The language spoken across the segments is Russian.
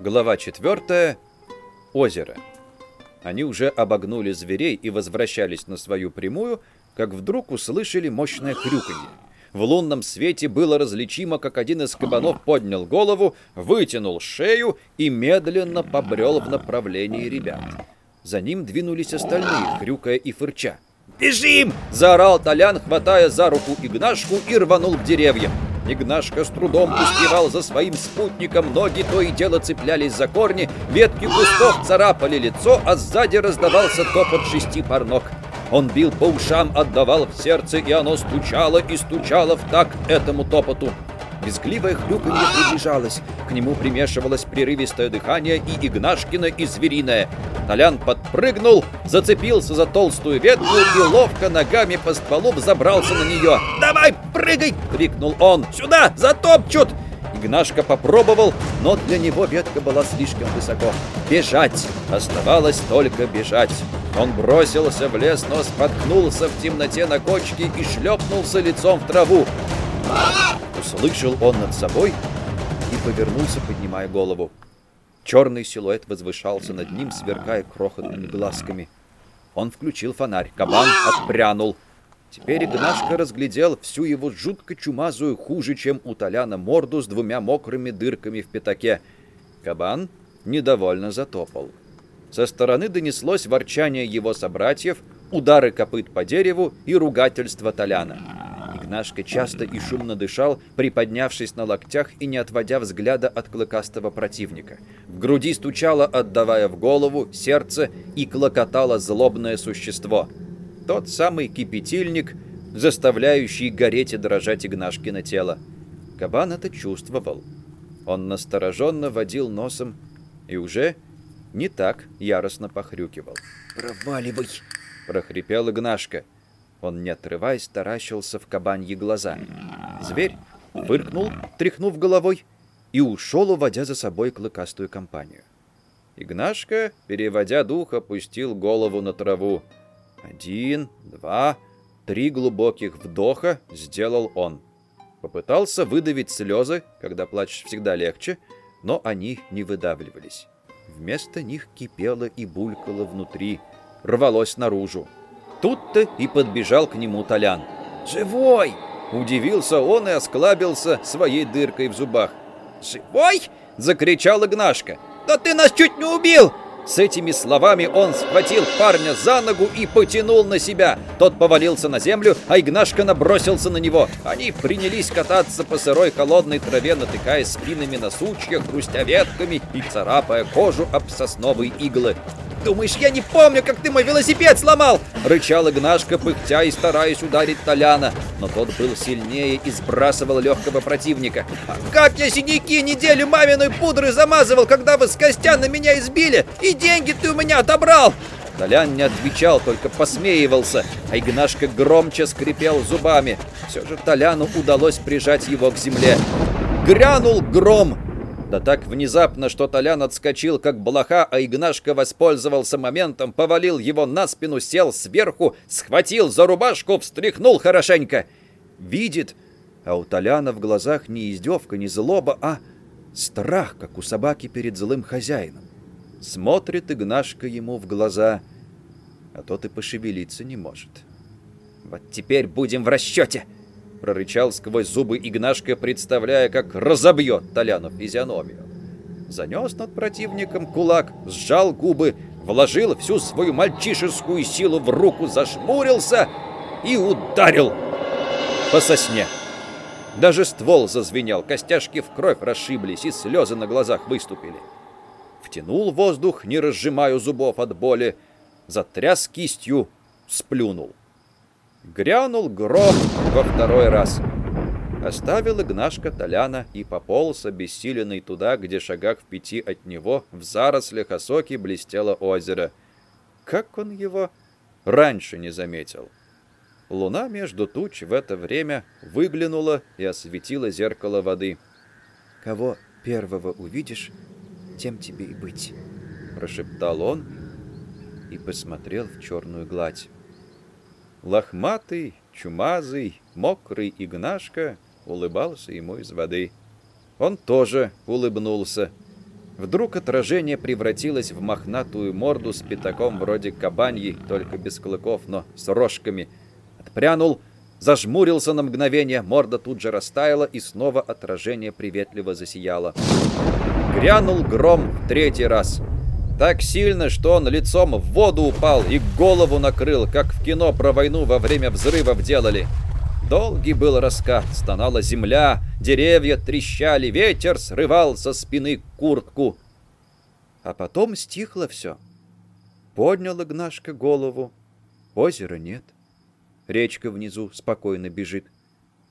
Глава 4. Озеро. Они уже обогнули зверей и возвращались на свою прямую, как вдруг услышали мощное хрюканье. В лунном свете было различимо, как один из кабанов поднял голову, вытянул шею и медленно побрел в направлении ребят. За ним двинулись остальные, хрюкая и фырча. «Бежим!» – заорал Толян, хватая за руку Игнашку и рванул к деревьям. Игнашка с трудом успевал за своим спутником, ноги то и дело цеплялись за корни, ветки кустов царапали лицо, а сзади раздавался топот шести пар ног. Он бил по ушам, отдавал в сердце, и оно стучало и стучало в такт этому топоту. Визгливое хрюканье приближалось. К нему примешивалось прерывистое дыхание и Игнашкино, и звериное. Толян подпрыгнул, зацепился за толстую ветку и ловко ногами по стволу взобрался на нее. «Давай, прыгай!» — крикнул он. «Сюда! Затопчут!» Игнашка попробовал, но для него ветка была слишком высоко. Бежать! Оставалось только бежать. Он бросился в лес, но споткнулся в темноте на кочке и шлепнулся лицом в траву. Услышал он над собой и повернулся, поднимая голову. Черный силуэт возвышался над ним, сверкая крохотными глазками. Он включил фонарь. Кабан отпрянул. Теперь Игнашка разглядел всю его жутко чумазую, хуже, чем у Толяна, морду с двумя мокрыми дырками в пятаке. Кабан недовольно затопал. Со стороны донеслось ворчание его собратьев, удары копыт по дереву и ругательство Толяна. Игнашка часто и шумно дышал, приподнявшись на локтях и не отводя взгляда от клыкастого противника. В груди стучало, отдавая в голову, сердце и клокотало злобное существо. Тот самый кипятильник, заставляющий гореть и дрожать Игнашкино тело. Кабан это чувствовал. Он настороженно водил носом и уже не так яростно похрюкивал. «Проваливай!» — прохрипел Игнашка. Он, не отрываясь, таращился в кабаньи глаза. Зверь выркнул, тряхнув головой, и ушел, уводя за собой клыкастую компанию. Игнашка, переводя дух, опустил голову на траву. Один, два, три глубоких вдоха сделал он. Попытался выдавить слезы, когда плачешь всегда легче, но они не выдавливались. Вместо них кипело и булькало внутри, рвалось наружу. Тут-то и подбежал к нему Толян. «Живой!» – удивился он и осклабился своей дыркой в зубах. «Живой?» – закричал Игнашка. «Да ты нас чуть не убил!» С этими словами он схватил парня за ногу и потянул на себя. Тот повалился на землю, а Игнашка набросился на него. Они принялись кататься по сырой холодной траве, натыкаясь спинами на сучья, хрустя ветками и царапая кожу об сосновые иглы. «Думаешь, я не помню, как ты мой велосипед сломал?» Рычал Игнашка, пыхтя и стараясь ударить Толяна. Но тот был сильнее и сбрасывал легкого противника. «А как я синяки неделю маминой пудры замазывал, когда вы с Костяна меня избили? И деньги ты у меня отобрал!» Толян не отвечал, только посмеивался, а Игнашка громче скрипел зубами. Все же Толяну удалось прижать его к земле. Грянул гром, да так внезапно, что Толян отскочил, как блоха, а Игнашка воспользовался моментом, повалил его на спину, сел сверху, схватил за рубашку, встряхнул хорошенько. Видит, а у Толяна в глазах не издевка, не злоба, а страх, как у собаки перед злым хозяином. Смотрит Игнашка ему в глаза, а тот и пошевелиться не может. «Вот теперь будем в расчете!» Прорычал сквозь зубы Игнашка, представляя, как разобьет Толяну физиономию. Занес над противником кулак, сжал губы, вложил всю свою мальчишескую силу в руку, зашмурился и ударил по сосне. Даже ствол зазвенел, костяшки в кровь расшиблись и слезы на глазах выступили. Втянул воздух, не разжимая зубов от боли, затряс кистью, сплюнул. Грянул гром во второй раз. Оставил Игнашка Толяна и пополз обессиленный туда, где шагах в пяти от него в зарослях осоки блестело озеро. Как он его раньше не заметил? Луна между туч в это время выглянула и осветила зеркало воды. «Кого первого увидишь, тем тебе и быть», — прошептал он и посмотрел в черную гладь. Лохматый, чумазый, мокрый Игнашка улыбался ему из воды. Он тоже улыбнулся. Вдруг отражение превратилось в мохнатую морду с пятаком вроде кабаньи, только без клыков, но с рожками. Отпрянул, зажмурился на мгновение, морда тут же растаяла, и снова отражение приветливо засияло. Грянул гром в третий раз. Так сильно, что он лицом в воду упал и голову накрыл, как в кино про войну во время взрывов делали. Долгий был раскат, стонала земля, деревья трещали, ветер срывал со спины куртку. А потом стихло все. Поднял Игнашка голову. Озера нет. Речка внизу спокойно бежит.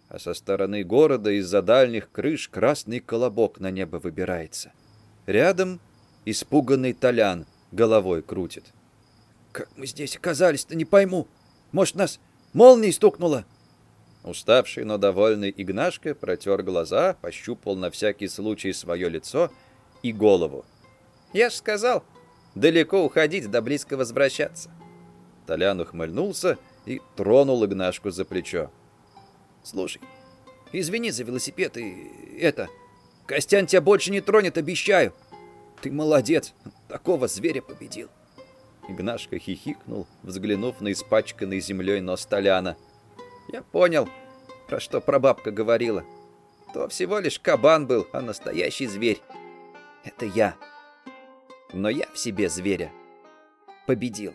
А со стороны города из-за дальних крыш красный колобок на небо выбирается. Рядом испуганный Толян головой крутит. «Как мы здесь оказались-то, не пойму. Может, нас молнией стукнуло?» Уставший, но довольный Игнашка протер глаза, пощупал на всякий случай свое лицо и голову. «Я ж сказал, далеко уходить да близко возвращаться». Толян ухмыльнулся и тронул Игнашку за плечо. «Слушай, извини за велосипед и это... Костян тебя больше не тронет, обещаю. Ты молодец, такого зверя победил». Игнашка хихикнул, взглянув на испачканный землей нос Толяна. Я понял, про что прабабка говорила. То всего лишь кабан был, а настоящий зверь — это я. Но я в себе зверя победил.